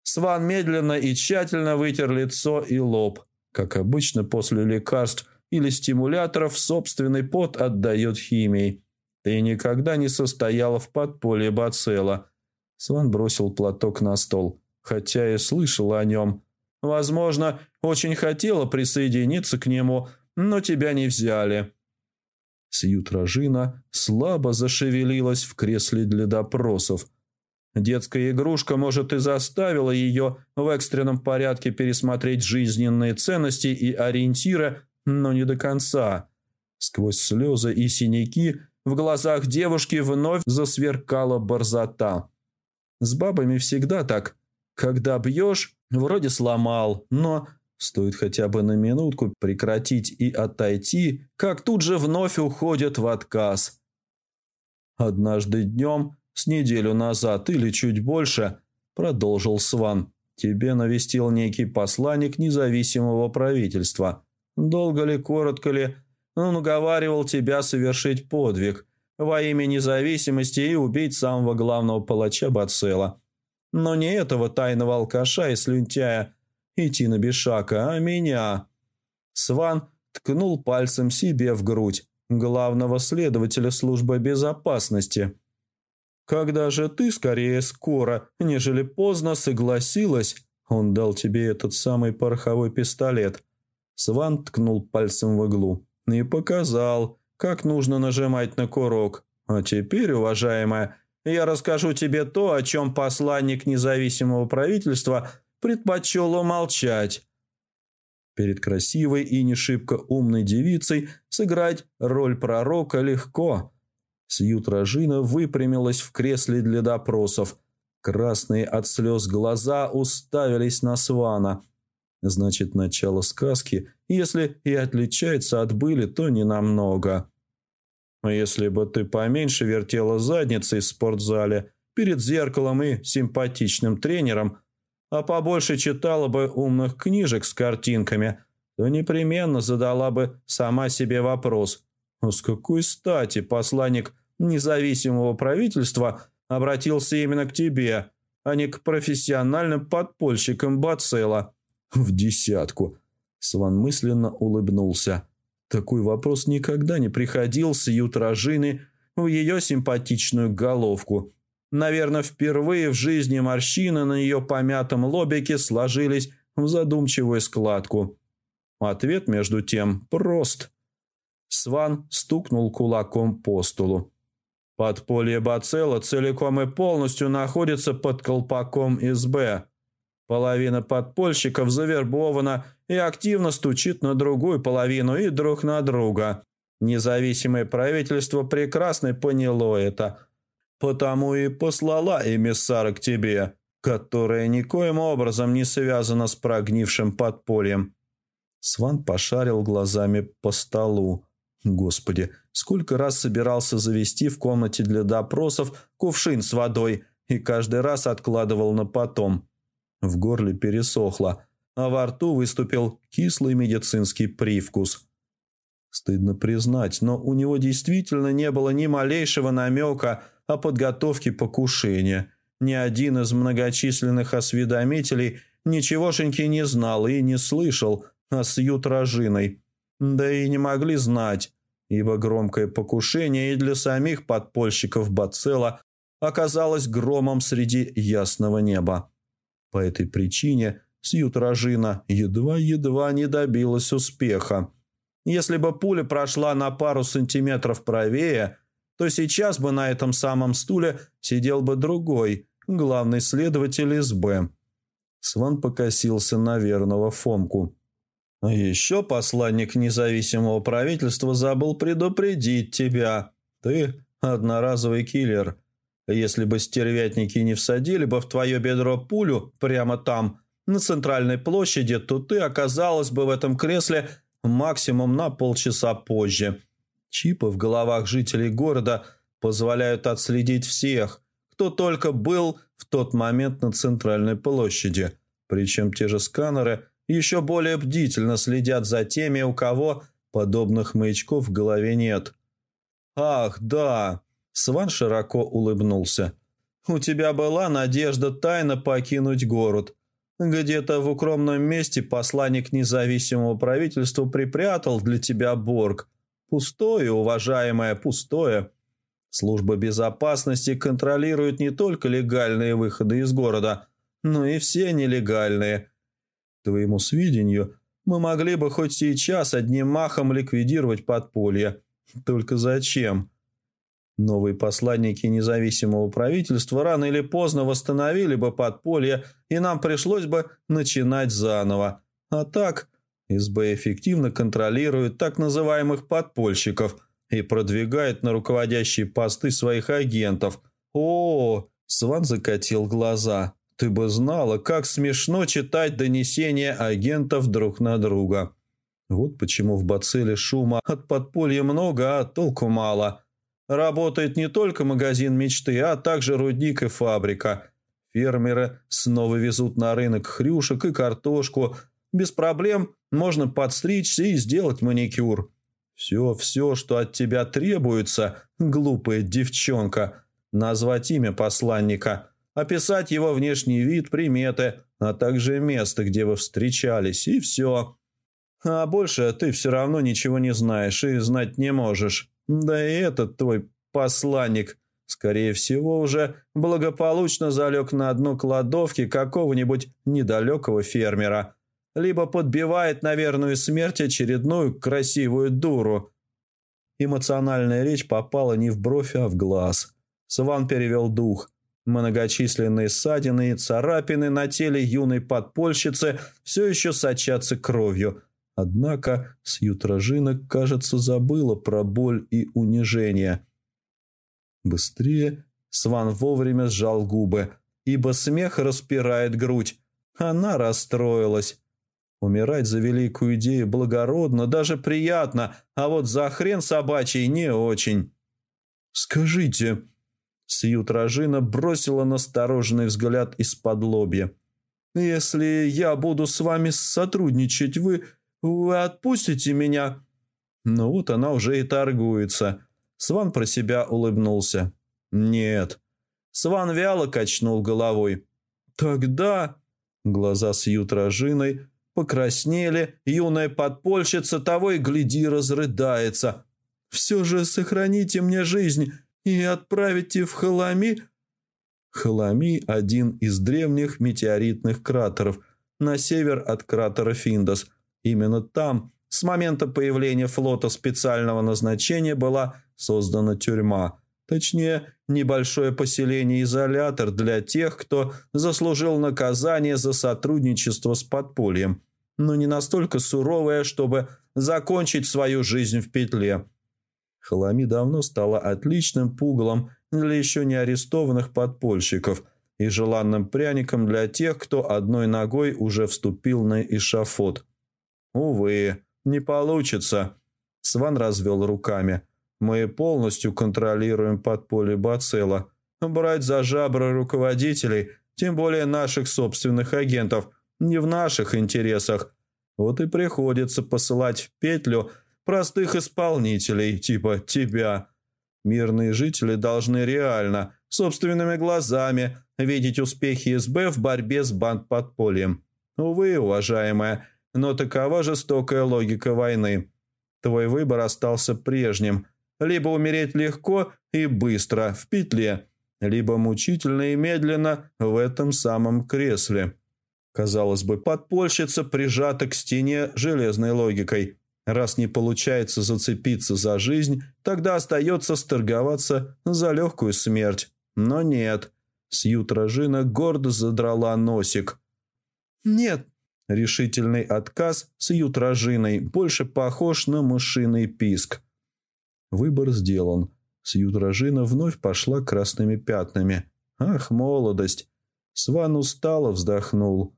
Сван медленно и тщательно вытер лицо и лоб. Как обычно после лекарств или стимуляторов собственный пот отдает химией. Ты никогда не состояла в подполье бацилла. Сван бросил платок на стол, хотя и слышал о нем. Возможно, очень хотела присоединиться к нему – но тебя не взяли». Сьют Рожина слабо зашевелилась в кресле для допросов. Детская игрушка, может, и заставила ее в экстренном порядке пересмотреть жизненные ценности и ориентиры, но не до конца. Сквозь слезы и синяки в глазах девушки вновь засверкала борзота. С бабами всегда так. Когда бьешь, вроде сломал, но Стоит хотя бы на минутку прекратить и отойти, как тут же вновь уходят в отказ. «Однажды днем, с неделю назад или чуть больше», – продолжил Сван, – «тебе навестил некий посланник независимого правительства. Долго ли, коротко ли, он уговаривал тебя совершить подвиг во имя независимости и убить самого главного палача Бацела. Но не этого тайного алкаша и слюнтяя – идти на Бешака, а меня. Сван ткнул пальцем себе в грудь главного следователя службы безопасности. «Когда же ты скорее скоро, нежели поздно согласилась, он дал тебе этот самый пороховой пистолет». Сван ткнул пальцем в иглу и показал, как нужно нажимать на курок. «А теперь, уважаемая, я расскажу тебе то, о чем посланник независимого правительства предпочел умолчать». Перед красивой и не шибко умной девицей сыграть роль пророка легко. Сьют Рожина выпрямилась в кресле для допросов. Красные от слез глаза уставились на Свана. Значит, начало сказки, если и отличается от были, то ненамного. Если бы ты поменьше вертела задницей в спортзале, перед зеркалом и симпатичным тренером, а побольше читала бы умных книжек с картинками, то непременно задала бы сама себе вопрос, «Ну, с какой стати посланник независимого правительства обратился именно к тебе, а не к профессиональным подпольщикам Бацела? В десятку. Сван мысленно улыбнулся. Такой вопрос никогда не приходил с Ютражины в ее симпатичную головку – Наверное, впервые в жизни морщины на ее помятом лобике сложились в задумчивую складку. Ответ, между тем, прост. Сван стукнул кулаком по столу. Подполье Бацела целиком и полностью находится под колпаком СБ. Половина подпольщиков завербована и активно стучит на другую половину и друг на друга. Независимое правительство прекрасно поняло это – Потому и послала эмиссара к тебе, которая никоим образом не связана с прогнившим подпольем». Сван пошарил глазами по столу. Господи, сколько раз собирался завести в комнате для допросов кувшин с водой и каждый раз откладывал на потом. В горле пересохло, а во рту выступил кислый медицинский привкус. Стыдно признать, но у него действительно не было ни малейшего намека о подготовке покушения. Ни один из многочисленных осведомителей ничегошеньки не знал и не слышал о сьют. Да и не могли знать, ибо громкое покушение и для самих подпольщиков Бацела оказалось громом среди ясного неба. По этой причине сьют едва-едва не добилась успеха. Если бы пуля прошла на пару сантиметров правее – то сейчас бы на этом самом стуле сидел бы другой, главный следователь СБ. Сван покосился на верного Фомку. Еще посланник независимого правительства забыл предупредить тебя. Ты одноразовый киллер. Если бы стервятники не всадили бы в твое бедро пулю прямо там, на центральной площади, то ты оказалась бы в этом кресле максимум на полчаса позже. Чипы в головах жителей города позволяют отследить всех, кто только был в тот момент на центральной площади. Причем те же сканеры еще более бдительно следят за теми, у кого подобных маячков в голове нет. «Ах, да!» Сван широко улыбнулся. «У тебя была надежда тайно покинуть город. Где-то в укромном месте посланник независимого правительства припрятал для тебя Борг, Пустое, уважаемое, пустое. Служба безопасности контролирует не только легальные выходы из города, но и все нелегальные. Твоему сведению, мы могли бы хоть сейчас одним махом ликвидировать подполье. Только зачем? Новые посланники независимого правительства рано или поздно восстановили бы подполье, и нам пришлось бы начинать заново. А так СБ эффективно контролирует так называемых подпольщиков и продвигает на руководящие посты своих агентов. О, Сван закатил глаза. Ты бы знала, как смешно читать донесения агентов друг на друга. Вот почему в Бацеле шума от подполья много, а толку мало. Работает не только магазин мечты, а также рудник и фабрика. Фермеры снова везут на рынок хрюшек и картошку – без проблем можно подстричься и сделать маникюр. Все, все, что от тебя требуется, глупая девчонка. Назвать имя посланника, описать его внешний вид, приметы, а также место, где вы встречались, и все. А больше ты все равно ничего не знаешь и знать не можешь. Да и этот твой посланник, скорее всего, уже благополучно залег на дно кладовки какого-нибудь недалекого фермера. Либо подбивает на верную смерть очередную красивую дуру. Эмоциональная речь попала не в бровь, а в глаз. Сван перевел дух. Многочисленные ссадины и царапины на теле юной подпольщицы все еще сочатся кровью. Однако Сьютражина, кажется, забыла про боль и унижение. Быстрее Сван вовремя сжал губы, ибо смех распирает грудь. Она расстроилась. Умирать за великую идею благородно, даже приятно, а вот за хрен собачий не очень. «Скажите...» Сьют Рожина бросила настороженный взгляд из-под лобья. «Если я буду с вами сотрудничать, вы... вы отпустите меня?» Ну вот она уже и торгуется. Сван про себя улыбнулся. «Нет». Сван вяло качнул головой. «Тогда...» Глаза Сьют Рожиной покраснели, юная подпольщица того и гляди разрыдается. «Все же сохраните мне жизнь и отправите в Халами...» Халами – один из древних метеоритных кратеров на север от кратера Финдос. Именно там с момента появления флота специального назначения была создана тюрьма. Точнее, небольшое поселение-изолятор для тех, кто заслужил наказание за сотрудничество с подпольем, но не настолько суровое, чтобы закончить свою жизнь в петле. Халами давно стала отличным пугалом для еще не арестованных подпольщиков и желанным пряником для тех, кто одной ногой уже вступил на эшафот. «Увы, не получится», — Сван развел руками. «Мы полностью контролируем подполье Бацела. Брать за жабры руководителей, тем более наших собственных агентов, не в наших интересах. Вот и приходится посылать в петлю – простых исполнителей, типа тебя. Мирные жители должны реально, собственными глазами, видеть успехи СБ в борьбе с бандподпольем. Увы, уважаемая, но такова жестокая логика войны. Твой выбор остался прежним. Либо умереть легко и быстро, в петле, либо мучительно и медленно в этом самом кресле. Казалось бы, подпольщица прижата к стене железной логикой – Раз не получается зацепиться за жизнь, тогда остается сторговаться за легкую смерть. Но нет. Сьют Рожина гордо задрала носик. «Нет». Решительный отказ Сьют Рожиной больше похож на мышиный писк. Выбор сделан. Сьют Рожина вновь пошла красными пятнами. «Ах, молодость!» Сван устало вздохнул.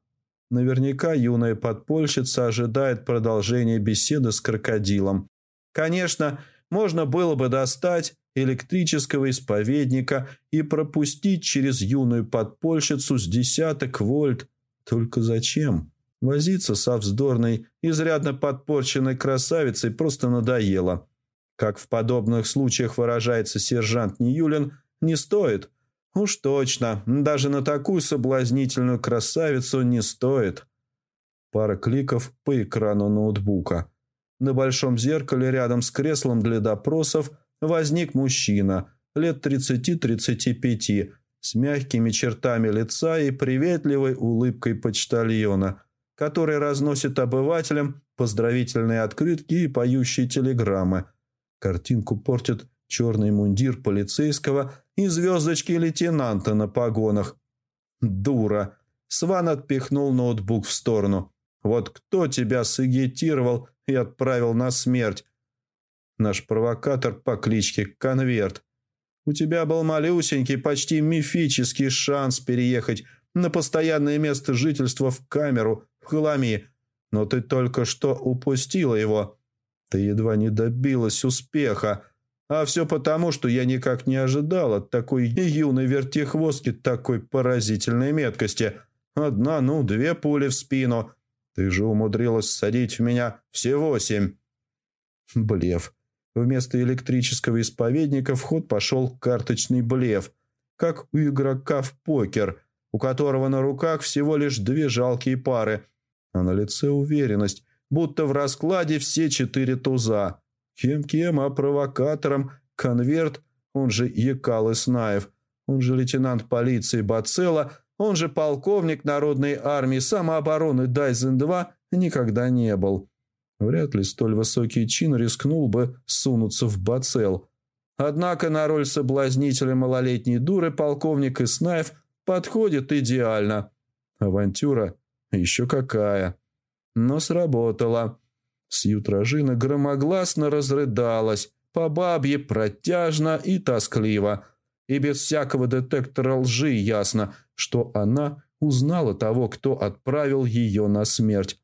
Наверняка юная подпольщица ожидает продолжения беседы с крокодилом. Конечно, можно было бы достать электрического исповедника и пропустить через юную подпольщицу с десяток вольт. Только зачем? Возиться со вздорной, изрядно подпорченной красавицей просто надоело. Как в подобных случаях выражается сержант Ниюлин, не стоит. Уж точно, даже на такую соблазнительную красавицу не стоит. Пара кликов по экрану ноутбука. На большом зеркале рядом с креслом для допросов возник мужчина лет 30-35 с мягкими чертами лица и приветливой улыбкой почтальона, который разносит обывателям поздравительные открытки и поющие телеграммы. Картинку портит черный мундир полицейского и звездочки лейтенанта на погонах. Дура. Сван отпихнул ноутбук в сторону. Вот кто тебя сагитировал и отправил на смерть? Наш провокатор по кличке Конверт. У тебя был малюсенький, почти мифический шанс переехать на постоянное место жительства в камеру в Холоми, но ты только что упустила его. Ты едва не добилась успеха. А все потому, что я никак не ожидал от такой юной вертихвостки такой поразительной меткости. Одна, ну, две пули в спину. Ты же умудрилась садить в меня все восемь. Блеф. Вместо электрического исповедника в ход пошел карточный блеф, как у игрока в покер, у которого на руках всего лишь две жалкие пары, а на лице уверенность, будто в раскладе все четыре туза. Кем-кем, а провокатором конверт, он же Якал Иснаев, он же лейтенант полиции Бацела, он же полковник Народной армии самообороны Дайзен-2 никогда не был. Вряд ли столь высокий чин рискнул бы сунуться в Бацел. Однако на роль соблазнителя малолетней дуры полковник Иснаев подходит идеально. Авантюра еще какая. Но сработала. Сьютражина громогласно разрыдалась, по бабье протяжно и тоскливо. И без всякого детектора лжи ясно, что она узнала того, кто отправил ее на смерть.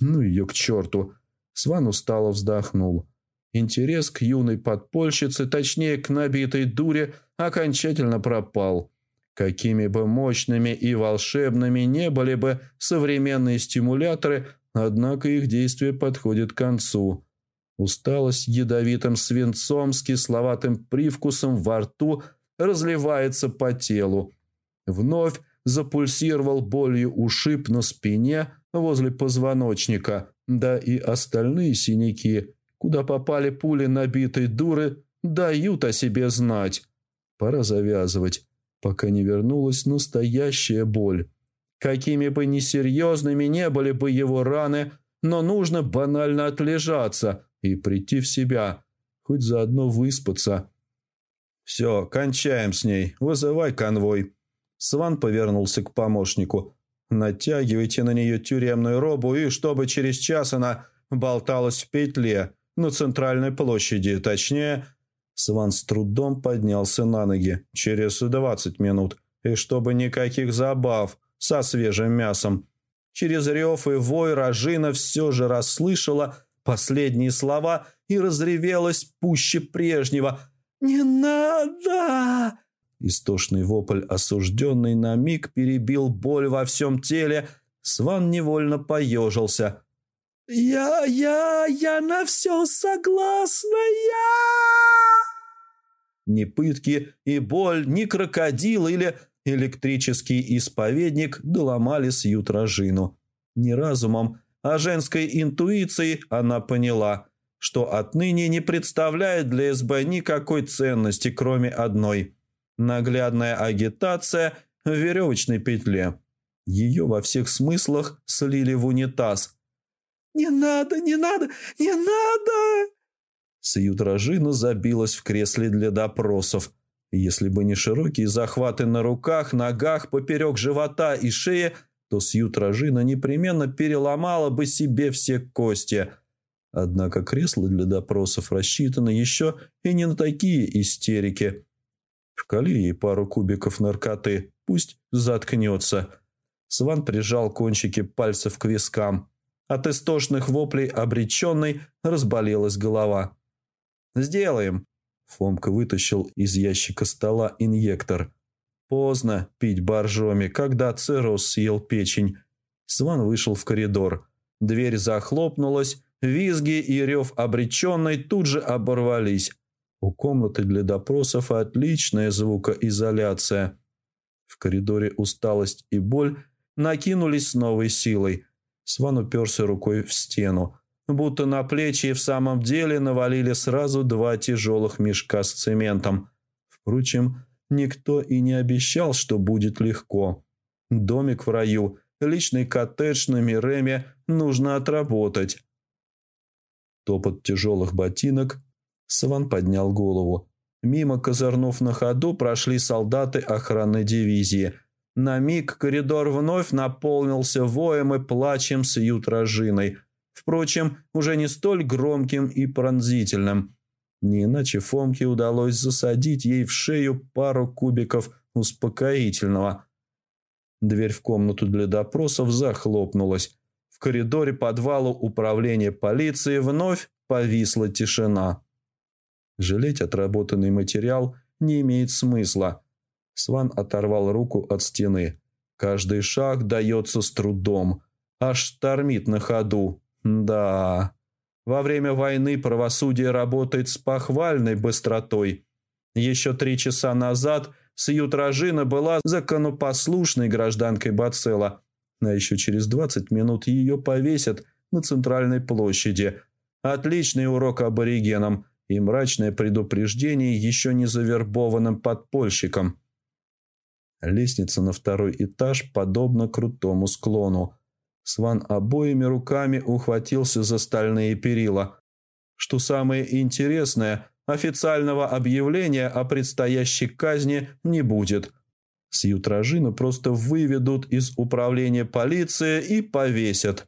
Ну ее к черту. Сван устало вздохнул. Интерес к юной подпольщице, точнее к набитой дуре, окончательно пропал. Какими бы мощными и волшебными не были бы современные стимуляторы, однако их действие подходит к концу. Усталость ядовитым свинцом с кисловатым привкусом во рту разливается по телу. Вновь запульсировал болью ушиб на спине возле позвоночника, да и остальные синяки, куда попали пули набитой дуры, дают о себе знать. Пора завязывать, пока не вернулась настоящая боль. Какими бы несерьезными не были бы его раны, но нужно банально отлежаться и прийти в себя, хоть заодно выспаться. «Все, кончаем с ней. Вызывай конвой». Сван повернулся к помощнику. «Натягивайте на нее тюремную робу, и чтобы через час она болталась в петле на центральной площади, точнее...» Сван с трудом поднялся на ноги. «Через двадцать минут. И чтобы никаких забав со свежим мясом». Через рев и вой Рожина все же расслышала последние слова и разревелась пуще прежнего. «Не надо!» Истошный вопль, осужденный на миг, перебил боль во всем теле. Сван невольно поежился. «Я, я, я на все согласна, я!» Ни пытки и боль, ни крокодил или электрический исповедник доломали Сьют Рожину. Ни разумом, а женской интуицией она поняла, что отныне не представляет для СБ никакой ценности, кроме одной – наглядная агитация в веревочной петле. Ее во всех смыслах слили в унитаз. «Не надо, не надо, не надо!» Сьюдражина забилась в кресле для допросов. Если бы не широкие захваты на руках, ногах, поперек живота и шее – то Сьют Рожина непременно переломала бы себе все кости. Однако кресло для допросов рассчитано еще и не на такие истерики. Вкали ей пару кубиков наркоты, пусть заткнется. Сван прижал кончики пальцев к вискам. От истошных воплей обреченной разболелась голова. «Сделаем!» Фомка вытащил из ящика стола инъектор. Поздно пить боржоми, когда цирроз съел печень. Сван вышел в коридор. Дверь захлопнулась, визги и рев обреченной тут же оборвались. У комнаты для допросов отличная звукоизоляция. В коридоре усталость и боль накинулись с новой силой. Сван уперся рукой в стену. Будто на плечи в самом деле навалили сразу два тяжелых мешка с цементом. Впрочем, Никто и не обещал, что будет легко. Домик в раю, личный коттедж на Миреме нужно отработать. Топот тяжелых ботинок. Сван поднял голову. Мимо, козырнув на ходу, прошли солдаты охранной дивизии. На миг коридор вновь наполнился воем и плачем с ютражиной. Впрочем, уже не столь громким и пронзительным. Не иначе Фомке удалось засадить ей в шею пару кубиков успокоительного. Дверь в комнату для допросов захлопнулась. В коридоре подвалу управления полиции вновь повисла тишина. Жалеть отработанный материал не имеет смысла. Сван оторвал руку от стены. Каждый шаг дается с трудом. Аж тормит на ходу. Да, во время войны правосудие работает с похвальной быстротой. Еще три часа назад Сьют была законопослушной гражданкой Бацела, а еще через 20 минут ее повесят на центральной площади. Отличный урок аборигенам и мрачное предупреждение еще не завербованным подпольщикам. Лестница на второй этаж подобна крутому склону. Сван обоими руками ухватился за стальные перила. Что самое интересное, официального объявления о предстоящей казни не будет. Сьютражину просто выведут из управления полиции и повесят.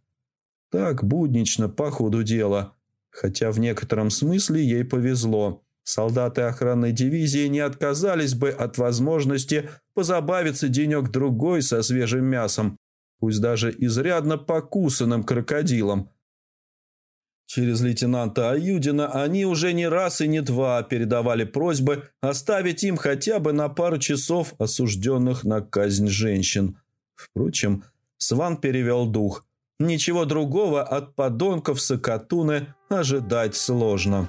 Так буднично по ходу дела. Хотя в некотором смысле ей повезло. Солдаты охранной дивизии не отказались бы от возможности позабавиться денек-другой со свежим мясом, пусть даже изрядно покусанным крокодилом. Через лейтенанта Аюдина они уже не раз и не два передавали просьбы оставить им хотя бы на пару часов осужденных на казнь женщин. Впрочем, Сван перевел дух. Ничего другого от подонков Сакатуны ожидать. «Сложно».